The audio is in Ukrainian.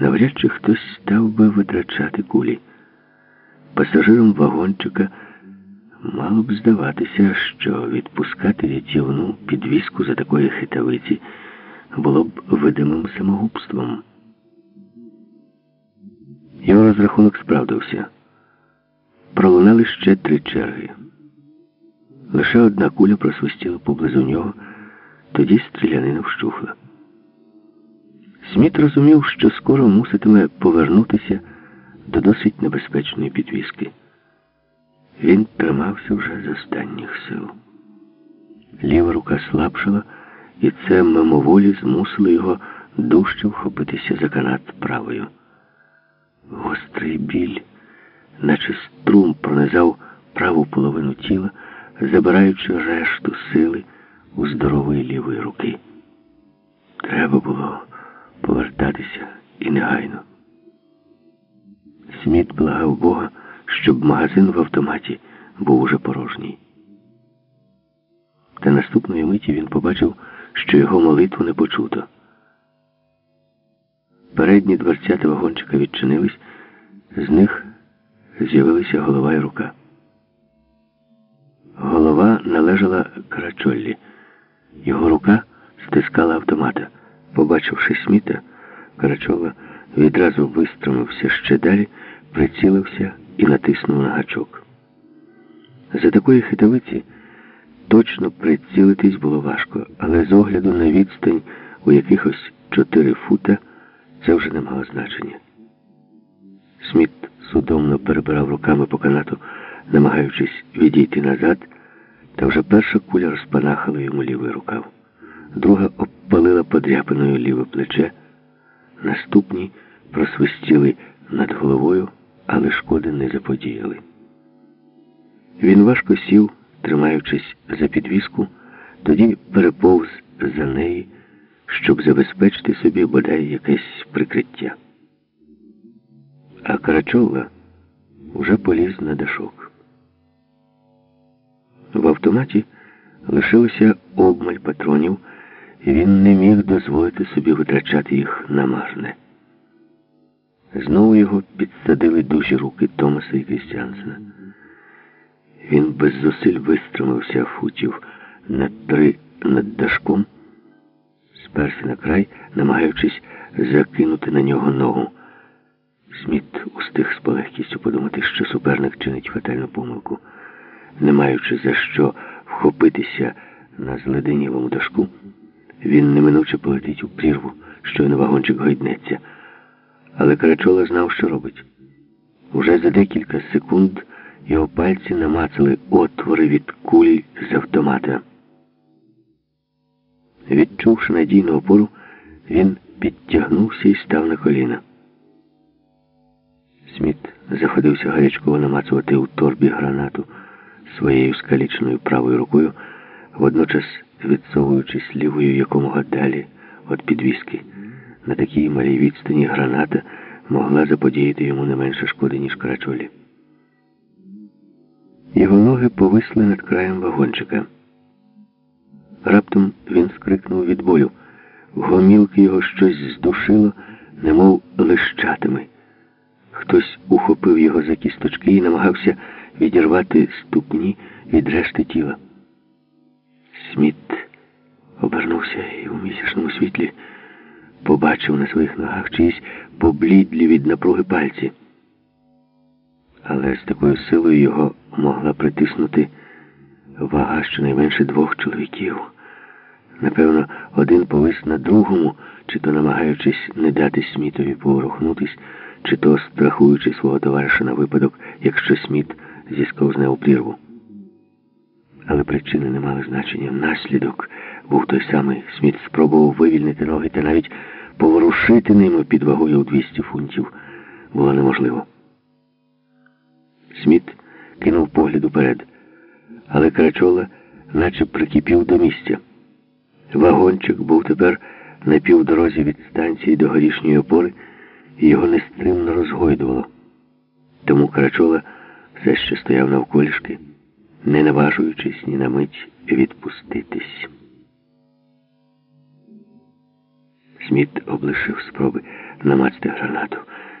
навряд чи хтось став би витрачати кулі. Пасажирам вагончика мало б здаватися, що відпускати рятівну підвіску за такої хитавиці було б видимим самогубством. Його розрахунок справдився. Пролунали ще три черги. Лише одна куля просвистіла поблизу нього, тоді стрілянина вщухла. Сміт розумів, що скоро муситиме повернутися до досить небезпечної підвіски. Він тримався вже з останніх сил. Ліва рука слабшала, і це мимоволі змусило його дужче вхопитися за канат правою. Гострий біль, наче струм, пронизав праву половину тіла, забираючи решту сили у здорової лівої руки. Треба було повертатися і негайно. Сміт благав Бога, щоб магазин в автоматі був уже порожній. Та наступної миті він побачив, що його молитву не почуто. Передні дверцята вагончика відчинились, з них з'явилися голова і рука. Голова належала Карачоллі. Його рука стискала автомата. Побачивши Сміта, Карачола відразу вистромився ще далі, прицілився і натиснув на гачок. За такої хитовиці точно прицілитись було важко, але з огляду на відстань у якихось чотири фута це вже не мало значення. Сміт судомно перебирав руками по канату, намагаючись відійти назад, та вже перша куля розпанахала йому лівий рукав. Друга обпалила подряпиною ліве плече, наступні просвистіли над головою, але шкоди не заподіяли. Він важко сів, тримаючись за підвіску, тоді переповз за неї, щоб забезпечити собі бодай якесь прикриття. А Карачова вже поліз на дашок. В автоматі лишилося обмаль патронів, він не міг дозволити собі витрачати їх на марне. Знову його підсадили дужі руки Томаса і Крістіансена. Він без зусиль вистромився футів на три над дашком, сперся на край, намагаючись закинути на нього ногу. Сміт устиг з полегкістю подумати, що суперник чинить фатальну помилку, не маючи за що вхопитися на зледенілому дашку, він неминуче полетить у прірву, щойно вагончик гойднеться. Але Карачола знав, що робить. Уже за декілька секунд його пальці намацали отвори від кулі з автомата. Відчувши надійну опору, він підтягнувся і став на коліна. Сміт заходився гарячково намацувати у торбі гранату своєю скалічною правою рукою, водночас відсовуючись лівою якомога далі від підвіски. На такій малій відстані граната могла заподіяти йому не менше шкоди, ніж карачолі. Його ноги повисли над краєм вагончика. Раптом він скрикнув від болю. Гомілки його щось здушило, немов лищатими. Хтось ухопив його за кісточки і намагався відірвати ступні від решти тіла. Сміт обернувся і у місячному світлі побачив на своїх ногах чиїсь поблідлі від напруги пальці. Але з такою силою його могла притиснути вага щонайменше двох чоловіків. Напевно, один повис на другому, чи то намагаючись не дати Смітові поворухнутись, чи то страхуючи свого товариша на випадок, якщо Сміт зісковзне у прірву. Але причини не мали значення. Наслідок був той самий. Сміт спробував вивільнити ноги та навіть поворушити ними під вагою у 200 фунтів. Було неможливо. Сміт кинув погляд уперед, але Карачола наче прикипів до місця. Вагончик був тепер на півдорозі від станції до горішньої опори, і його нестримно розгойдувало. Тому Карачола все ще стояв навколішки, не наважуючись ні на мить відпуститись. Сміт облишив спроби намацати гранату.